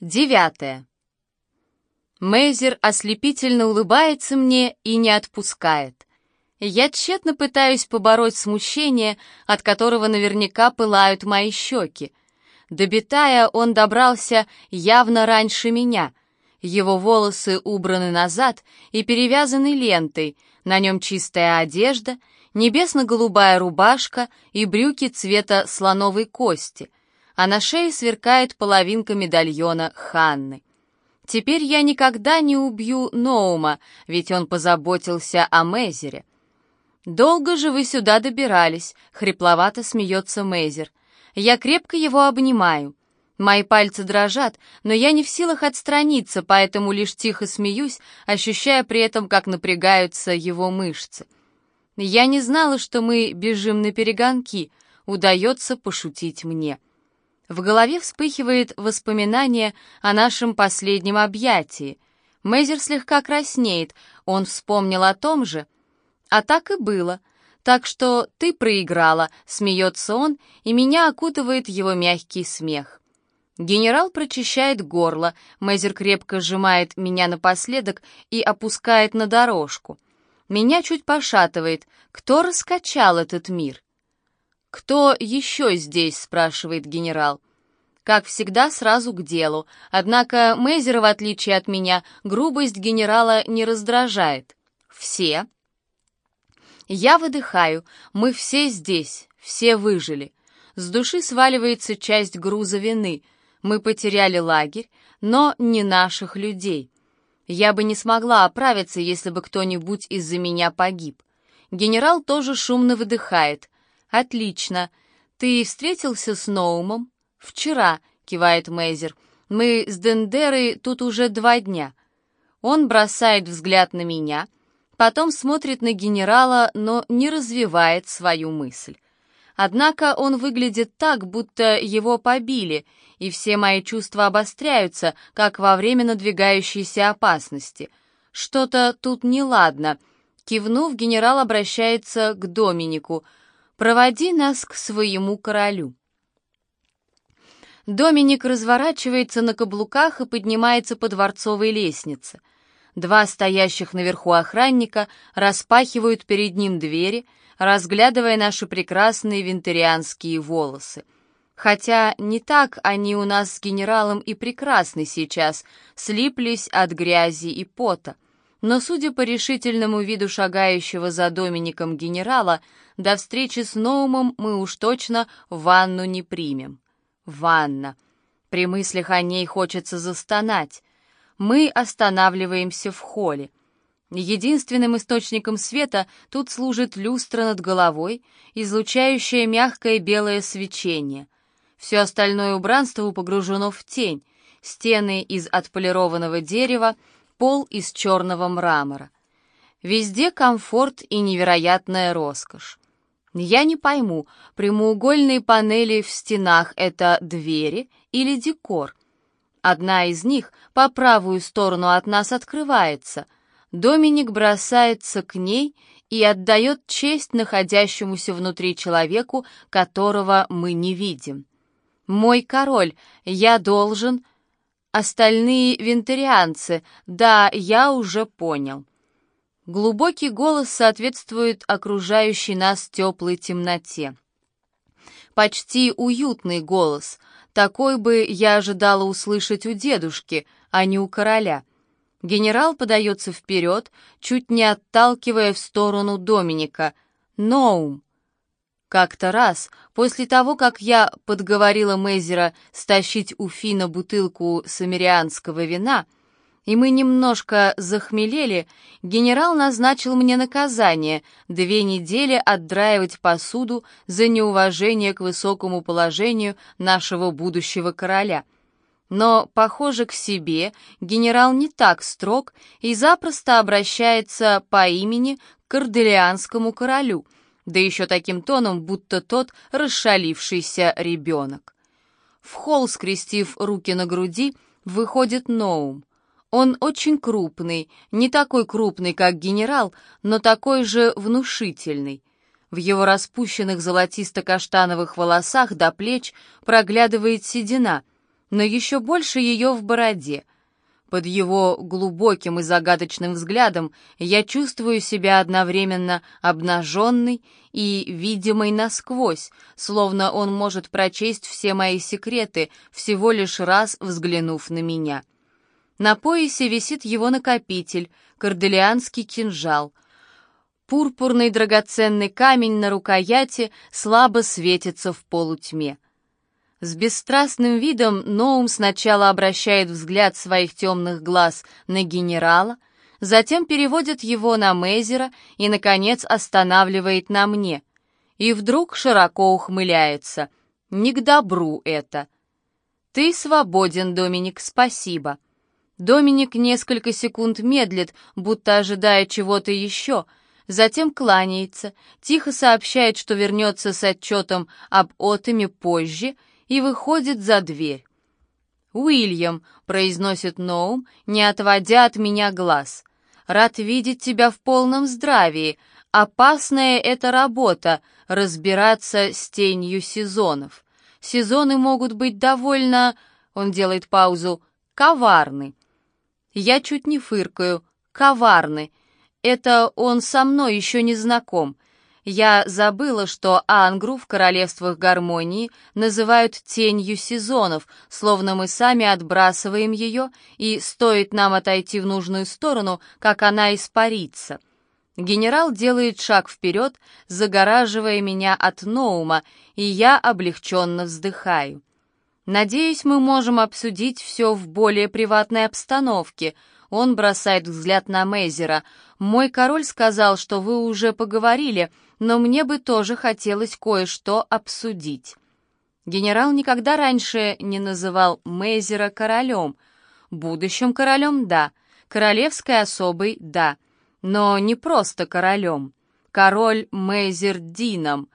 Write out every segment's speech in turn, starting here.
Девятое. Мейзер ослепительно улыбается мне и не отпускает. Я тщетно пытаюсь побороть смущение, от которого наверняка пылают мои щеки. До Битая он добрался явно раньше меня. Его волосы убраны назад и перевязаны лентой, на нем чистая одежда, небесно-голубая рубашка и брюки цвета слоновой кости — а на шее сверкает половинка медальона Ханны. Теперь я никогда не убью Ноума, ведь он позаботился о Мейзере. «Долго же вы сюда добирались», — хрипловато смеется Мейзер. «Я крепко его обнимаю. Мои пальцы дрожат, но я не в силах отстраниться, поэтому лишь тихо смеюсь, ощущая при этом, как напрягаются его мышцы. Я не знала, что мы бежим на перегонки. Удается пошутить мне». В голове вспыхивает воспоминание о нашем последнем объятии. Мейзер слегка краснеет, он вспомнил о том же. А так и было. Так что ты проиграла, смеется он, и меня окутывает его мягкий смех. Генерал прочищает горло, Мейзер крепко сжимает меня напоследок и опускает на дорожку. Меня чуть пошатывает. Кто раскачал этот мир? «Кто еще здесь?» — спрашивает генерал. Как всегда, сразу к делу. Однако Мейзера, в отличие от меня, грубость генерала не раздражает. Все. Я выдыхаю. Мы все здесь. Все выжили. С души сваливается часть груза вины. Мы потеряли лагерь, но не наших людей. Я бы не смогла оправиться, если бы кто-нибудь из-за меня погиб. Генерал тоже шумно выдыхает. «Отлично. Ты встретился с Ноумом?» «Вчера», — кивает Мейзер. «Мы с Дендерой тут уже два дня». Он бросает взгляд на меня, потом смотрит на генерала, но не развивает свою мысль. Однако он выглядит так, будто его побили, и все мои чувства обостряются, как во время надвигающейся опасности. Что-то тут неладно. Кивнув, генерал обращается к Доминику. «Проводи нас к своему королю». Доминик разворачивается на каблуках и поднимается по дворцовой лестнице. Два стоящих наверху охранника распахивают перед ним двери, разглядывая наши прекрасные винтерианские волосы. Хотя не так они у нас с генералом и прекрасны сейчас, слиплись от грязи и пота. Но, судя по решительному виду шагающего за Домиником генерала, до встречи с Ноумом мы уж точно ванну не примем. Ванна. При мыслях о ней хочется застонать. Мы останавливаемся в холле. Единственным источником света тут служит люстра над головой, излучающая мягкое белое свечение. Все остальное убранство погружено в тень. Стены из отполированного дерева, пол из черного мрамора. Везде комфорт и невероятная роскошь. Я не пойму, прямоугольные панели в стенах — это двери или декор? Одна из них по правую сторону от нас открывается. Доминик бросается к ней и отдает честь находящемуся внутри человеку, которого мы не видим. «Мой король, я должен...» «Остальные вентарианцы, да, я уже понял». Глубокий голос соответствует окружающей нас теплой темноте. Почти уютный голос. Такой бы я ожидала услышать у дедушки, а не у короля. Генерал подается вперед, чуть не отталкивая в сторону Доминика. «Ноум!» Как-то раз, после того, как я подговорила Мейзера стащить у Фина бутылку самирианского вина, — и мы немножко захмелели, генерал назначил мне наказание — две недели отдраивать посуду за неуважение к высокому положению нашего будущего короля. Но, похоже, к себе генерал не так строг и запросто обращается по имени к корделианскому королю, да еще таким тоном, будто тот расшалившийся ребенок. В холл, скрестив руки на груди, выходит Ноум. Он очень крупный, не такой крупный, как генерал, но такой же внушительный. В его распущенных золотисто-каштановых волосах до плеч проглядывает седина. но еще больше ее в бороде. Под его глубоким и загадочным взглядом я чувствую себя одновременно обнаженной и видимой насквозь, словно он может прочесть все мои секреты, всего лишь раз взглянув на меня. На поясе висит его накопитель, корделианский кинжал. Пурпурный драгоценный камень на рукояти слабо светится в полутьме. С бесстрастным видом Ноум сначала обращает взгляд своих темных глаз на генерала, затем переводит его на Мейзера и, наконец, останавливает на мне. И вдруг широко ухмыляется. «Не к добру это». «Ты свободен, Доминик, спасибо». Доминик несколько секунд медлит, будто ожидая чего-то еще, затем кланяется, тихо сообщает, что вернется с отчетом об Отоме позже — и выходит за дверь. «Уильям», — произносит Ноум, не отводя от меня глаз, — «рад видеть тебя в полном здравии. Опасная эта работа — разбираться с тенью сезонов. Сезоны могут быть довольно...» — он делает паузу. «Коварны». Я чуть не фыркаю. «Коварны». Это он со мной еще не знаком. Я забыла, что Ангру в королевствах гармонии называют тенью сезонов, словно мы сами отбрасываем ее, и стоит нам отойти в нужную сторону, как она испарится. Генерал делает шаг вперед, загораживая меня от Ноума, и я облегченно вздыхаю. Надеюсь, мы можем обсудить все в более приватной обстановке. Он бросает взгляд на Мейзера. «Мой король сказал, что вы уже поговорили», но мне бы тоже хотелось кое-что обсудить. Генерал никогда раньше не называл Мейзера королем. Будущим королем — да, королевской особой — да, но не просто королем. Король Мейзер Дином.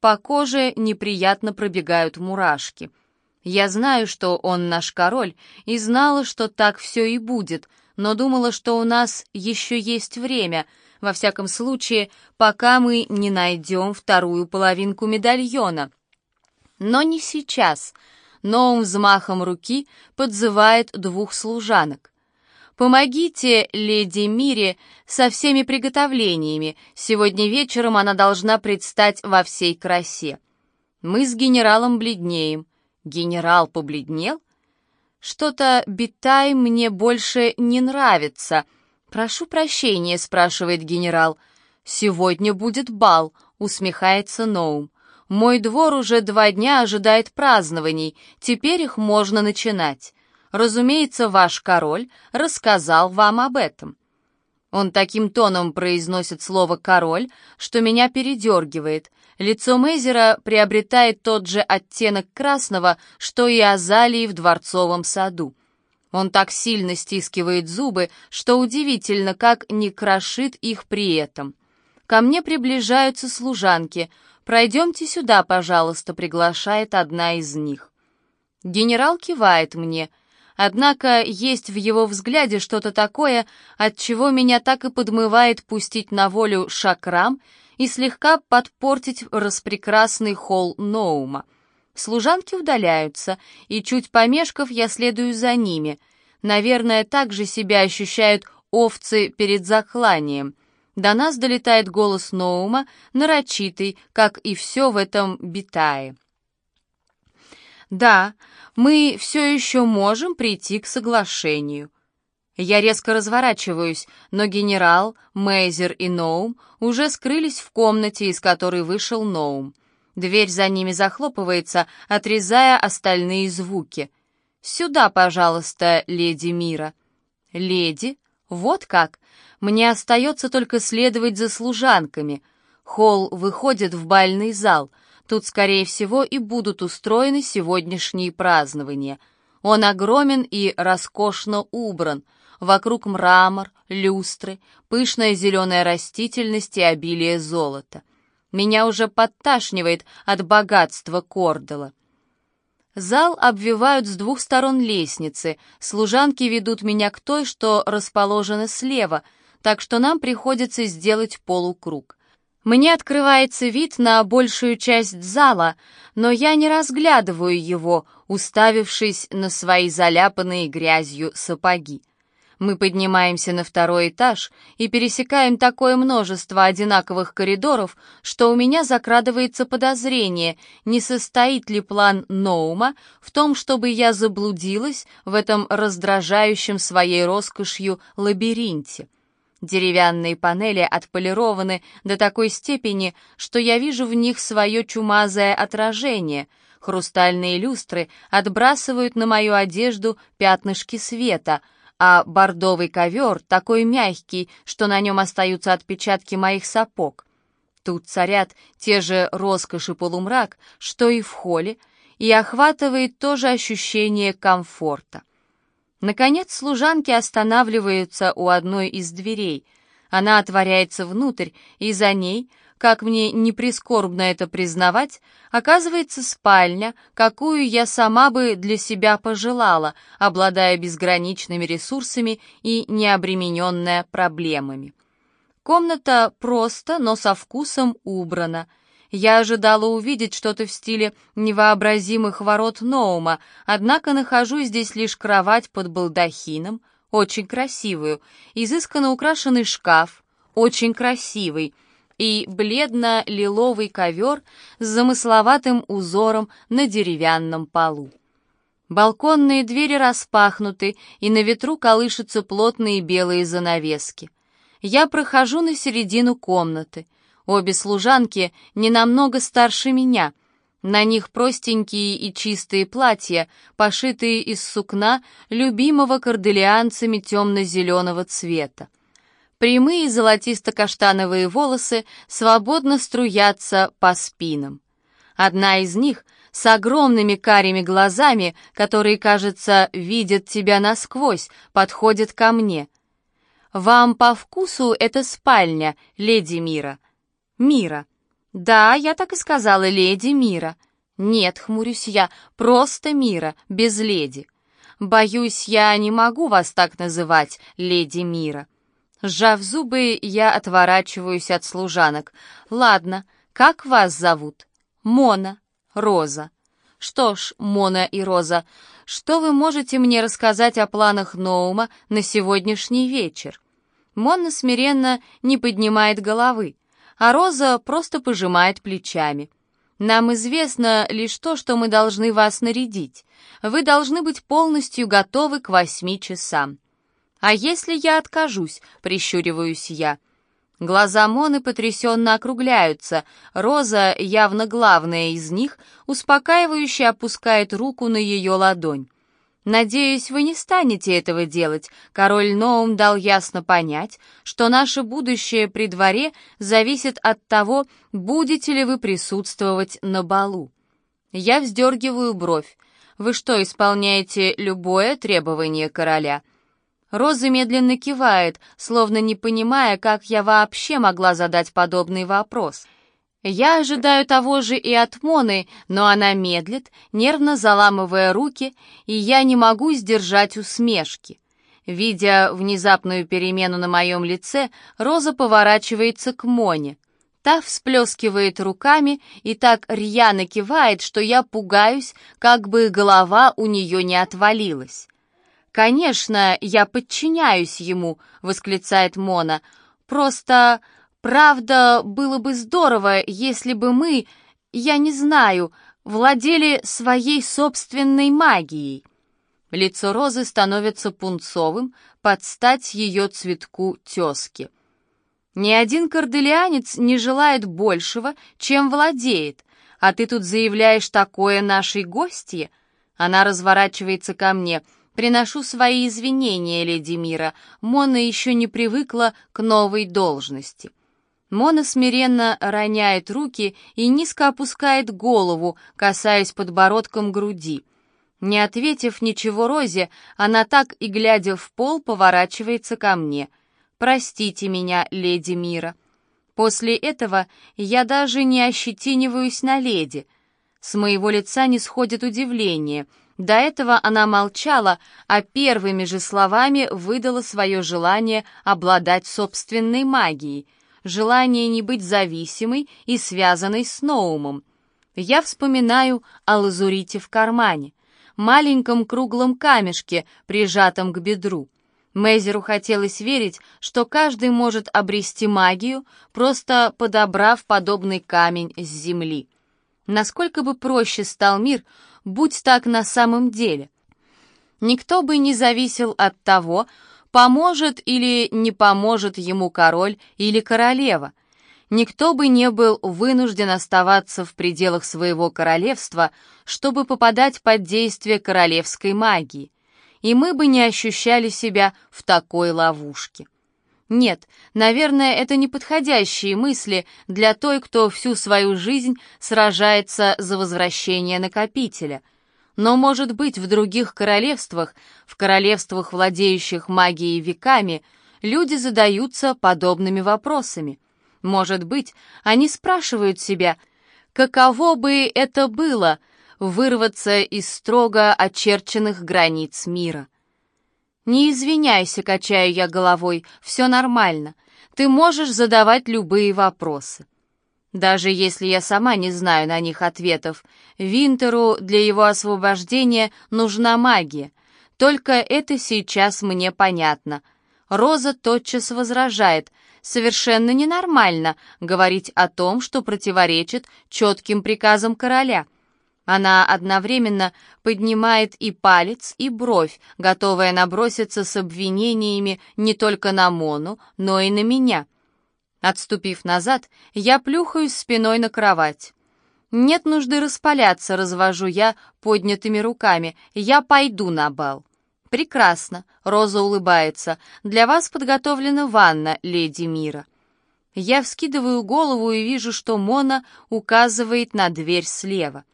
По коже неприятно пробегают мурашки. Я знаю, что он наш король, и знала, что так все и будет, но думала, что у нас еще есть время — во всяком случае, пока мы не найдем вторую половинку медальона. Но не сейчас. Новым взмахом руки подзывает двух служанок. «Помогите леди Мире со всеми приготовлениями. Сегодня вечером она должна предстать во всей красе». Мы с генералом бледнеем. Генерал побледнел? Что-то Битай мне больше не нравится — «Прошу прощения», — спрашивает генерал. «Сегодня будет бал», — усмехается Ноум. «Мой двор уже два дня ожидает празднований, теперь их можно начинать. Разумеется, ваш король рассказал вам об этом». Он таким тоном произносит слово «король», что меня передергивает. Лицо Мейзера приобретает тот же оттенок красного, что и азалии в дворцовом саду. Он так сильно стискивает зубы, что удивительно, как не крошит их при этом. Ко мне приближаются служанки. «Пройдемте сюда, пожалуйста», — приглашает одна из них. Генерал кивает мне. Однако есть в его взгляде что-то такое, от чего меня так и подмывает пустить на волю шакрам и слегка подпортить распрекрасный холл Ноума. Служанки удаляются, и чуть помешков я следую за ними. Наверное, так же себя ощущают овцы перед закланием. До нас долетает голос Ноума, нарочитый, как и все в этом битае. «Да, мы все еще можем прийти к соглашению». Я резко разворачиваюсь, но генерал, Мейзер и Ноум уже скрылись в комнате, из которой вышел Ноум. Дверь за ними захлопывается, отрезая остальные звуки. «Сюда, пожалуйста, леди Мира». «Леди? Вот как? Мне остается только следовать за служанками. Холл выходит в бальный зал. Тут, скорее всего, и будут устроены сегодняшние празднования. Он огромен и роскошно убран. Вокруг мрамор, люстры, пышная зеленая растительность и обилие золота». Меня уже подташнивает от богатства Кордела. Зал обвивают с двух сторон лестницы, служанки ведут меня к той, что расположена слева, так что нам приходится сделать полукруг. Мне открывается вид на большую часть зала, но я не разглядываю его, уставившись на свои заляпанные грязью сапоги. Мы поднимаемся на второй этаж и пересекаем такое множество одинаковых коридоров, что у меня закрадывается подозрение, не состоит ли план Ноума в том, чтобы я заблудилась в этом раздражающем своей роскошью лабиринте. Деревянные панели отполированы до такой степени, что я вижу в них свое чумазое отражение. Хрустальные люстры отбрасывают на мою одежду пятнышки света, а бордовый ковер такой мягкий, что на нем остаются отпечатки моих сапог. Тут царят те же роскошь и полумрак, что и в холле, и охватывает то же ощущение комфорта. Наконец служанки останавливаются у одной из дверей. Она отворяется внутрь, и за ней, как мне не прискорбно это признавать, оказывается спальня, какую я сама бы для себя пожелала, обладая безграничными ресурсами и необремененная проблемами. Комната просто, но со вкусом убрана — я ожидала увидеть что-то в стиле невообразимых ворот Ноума, однако нахожу здесь лишь кровать под балдахином, очень красивую, изысканно украшенный шкаф, очень красивый, и бледно-лиловый ковер с замысловатым узором на деревянном полу. Балконные двери распахнуты, и на ветру колышутся плотные белые занавески. Я прохожу на середину комнаты. Обе служанки не намного старше меня. На них простенькие и чистые платья, пошитые из сукна, любимого корделианцами темно-зеленого цвета. Прямые золотисто-каштановые волосы свободно струятся по спинам. Одна из них с огромными карими глазами, которые, кажется, видят тебя насквозь, подходит ко мне. «Вам по вкусу эта спальня, леди Мира?» Мира. Да, я так и сказала, леди Мира. Нет, хмурюсь я, просто Мира, без леди. Боюсь, я не могу вас так называть, леди Мира. Сжав зубы, я отворачиваюсь от служанок. Ладно, как вас зовут? Мона, Роза. Что ж, Мона и Роза, что вы можете мне рассказать о планах Ноума на сегодняшний вечер? Мона смиренно не поднимает головы а Роза просто пожимает плечами. «Нам известно лишь то, что мы должны вас нарядить. Вы должны быть полностью готовы к восьми часам». «А если я откажусь?» — прищуриваюсь я. Глаза Моны потрясенно округляются. Роза, явно главная из них, успокаивающе опускает руку на ее ладонь. Надеюсь, вы не станете этого делать. Король Ноум дал ясно понять, что наше будущее при дворе зависит от того, будете ли вы присутствовать на балу. Я вздергиваю бровь. Вы что, исполняете любое требование короля? Роза медленно кивает, словно не понимая, как я вообще могла задать подобный вопрос. Я ожидаю того же и от Моны, но она медлит, нервно заламывая руки, и я не могу сдержать усмешки. Видя внезапную перемену на моем лице, Роза поворачивается к Моне. Та всплескивает руками и так рьяно кивает, что я пугаюсь, как бы голова у нее не отвалилась. «Конечно, я подчиняюсь ему», — восклицает Мона. «Просто Правда, было бы здорово, если бы мы, я не знаю, владели своей собственной магией. Лицо Розы становится пунцовым, под стать ее цветку тезки. Ни один корделианец не желает большего, чем владеет, а ты тут заявляешь такое нашей гостье? Она разворачивается ко мне. Приношу свои извинения, леди Мира. Мона еще не привыкла к новой должности. Мона смиренно роняет руки и низко опускает голову, касаясь подбородком груди. Не ответив ничего Розе, она так и глядя в пол поворачивается ко мне. «Простите меня, леди Мира». После этого я даже не ощетиниваюсь на леди. С моего лица не сходит удивление. До этого она молчала, а первыми же словами выдала свое желание обладать собственной магией — желание не быть зависимой и связанной с Ноумом. Я вспоминаю о лазурите в кармане, маленьком круглом камешке, прижатом к бедру. Мейзеру хотелось верить, что каждый может обрести магию, просто подобрав подобный камень с земли. Насколько бы проще стал мир, будь так на самом деле. Никто бы не зависел от того, поможет или не поможет ему король или королева. Никто бы не был вынужден оставаться в пределах своего королевства, чтобы попадать под действие королевской магии. И мы бы не ощущали себя в такой ловушке. Нет, наверное, это неподходящие мысли для той, кто всю свою жизнь сражается за возвращение накопителя. Но, может быть, в других королевствах, в королевствах, владеющих магией веками, люди задаются подобными вопросами. Может быть, они спрашивают себя, каково бы это было вырваться из строго очерченных границ мира. «Не извиняйся», — качаю я головой, — «все нормально. Ты можешь задавать любые вопросы». Даже если я сама не знаю на них ответов, Винтеру для его освобождения нужна магия. Только это сейчас мне понятно. Роза тотчас возражает. Совершенно ненормально говорить о том, что противоречит четким приказам короля — она одновременно поднимает и палец, и бровь, готовая наброситься с обвинениями не только на Мону, но и на меня. Отступив назад, я плюхаюсь спиной на кровать. Нет нужды распаляться, развожу я поднятыми руками. Я пойду на бал. Прекрасно, Роза улыбается. Для вас подготовлена ванна, леди Мира. Я вскидываю голову и вижу, что Мона указывает на дверь слева.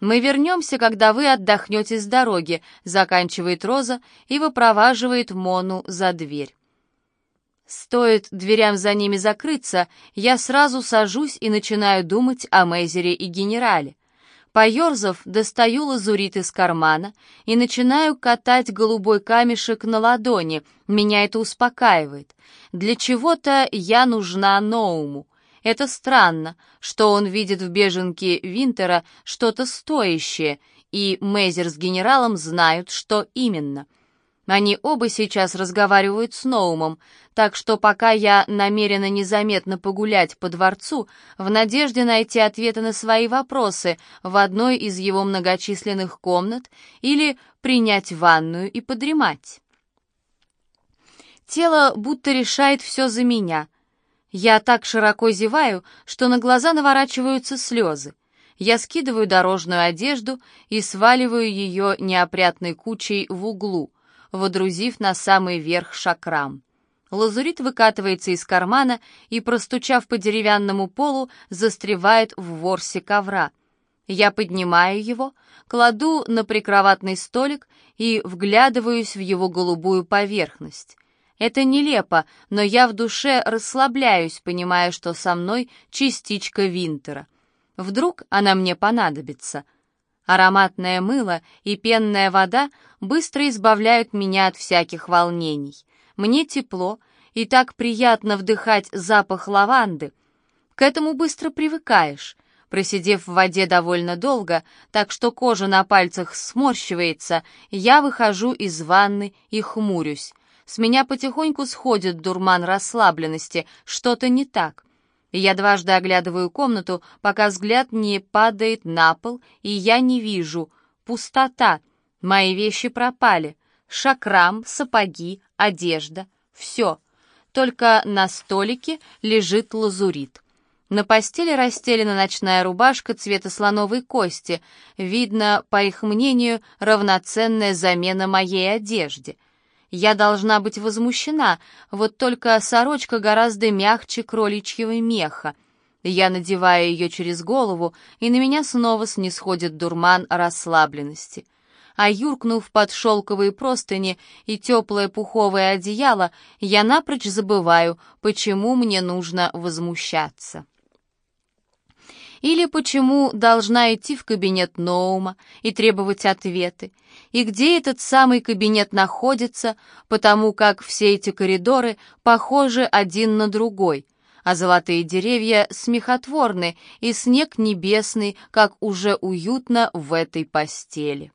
«Мы вернемся, когда вы отдохнете с дороги», — заканчивает Роза и выпроваживает Мону за дверь. Стоит дверям за ними закрыться, я сразу сажусь и начинаю думать о Мейзере и генерале. Поерзав, достаю лазурит из кармана и начинаю катать голубой камешек на ладони. Меня это успокаивает. Для чего-то я нужна Ноуму. Это странно, что он видит в беженке Винтера что-то стоящее, и Мейзер с генералом знают, что именно. Они оба сейчас разговаривают с Ноумом, так что пока я намерена незаметно погулять по дворцу, в надежде найти ответы на свои вопросы в одной из его многочисленных комнат или принять ванную и подремать. Тело будто решает все за меня — я так широко зеваю, что на глаза наворачиваются слезы. Я скидываю дорожную одежду и сваливаю ее неопрятной кучей в углу, водрузив на самый верх шакрам. Лазурит выкатывается из кармана и, простучав по деревянному полу, застревает в ворсе ковра. Я поднимаю его, кладу на прикроватный столик и вглядываюсь в его голубую поверхность. Это нелепо, но я в душе расслабляюсь, понимая, что со мной частичка Винтера. Вдруг она мне понадобится. Ароматное мыло и пенная вода быстро избавляют меня от всяких волнений. Мне тепло, и так приятно вдыхать запах лаванды. К этому быстро привыкаешь. Просидев в воде довольно долго, так что кожа на пальцах сморщивается, я выхожу из ванны и хмурюсь. С меня потихоньку сходит дурман расслабленности, что-то не так. Я дважды оглядываю комнату, пока взгляд не падает на пол, и я не вижу. Пустота. Мои вещи пропали. Шакрам, сапоги, одежда. Все. Только на столике лежит лазурит. На постели расстелена ночная рубашка цвета слоновой кости. Видно, по их мнению, равноценная замена моей одежде — я должна быть возмущена, вот только сорочка гораздо мягче кроличьего меха. Я надеваю ее через голову, и на меня снова снисходит дурман расслабленности. А юркнув под шелковые простыни и теплое пуховое одеяло, я напрочь забываю, почему мне нужно возмущаться. Или почему должна идти в кабинет Ноума и требовать ответы? И где этот самый кабинет находится, потому как все эти коридоры похожи один на другой? а золотые деревья смехотворны, и снег небесный, как уже уютно в этой постели.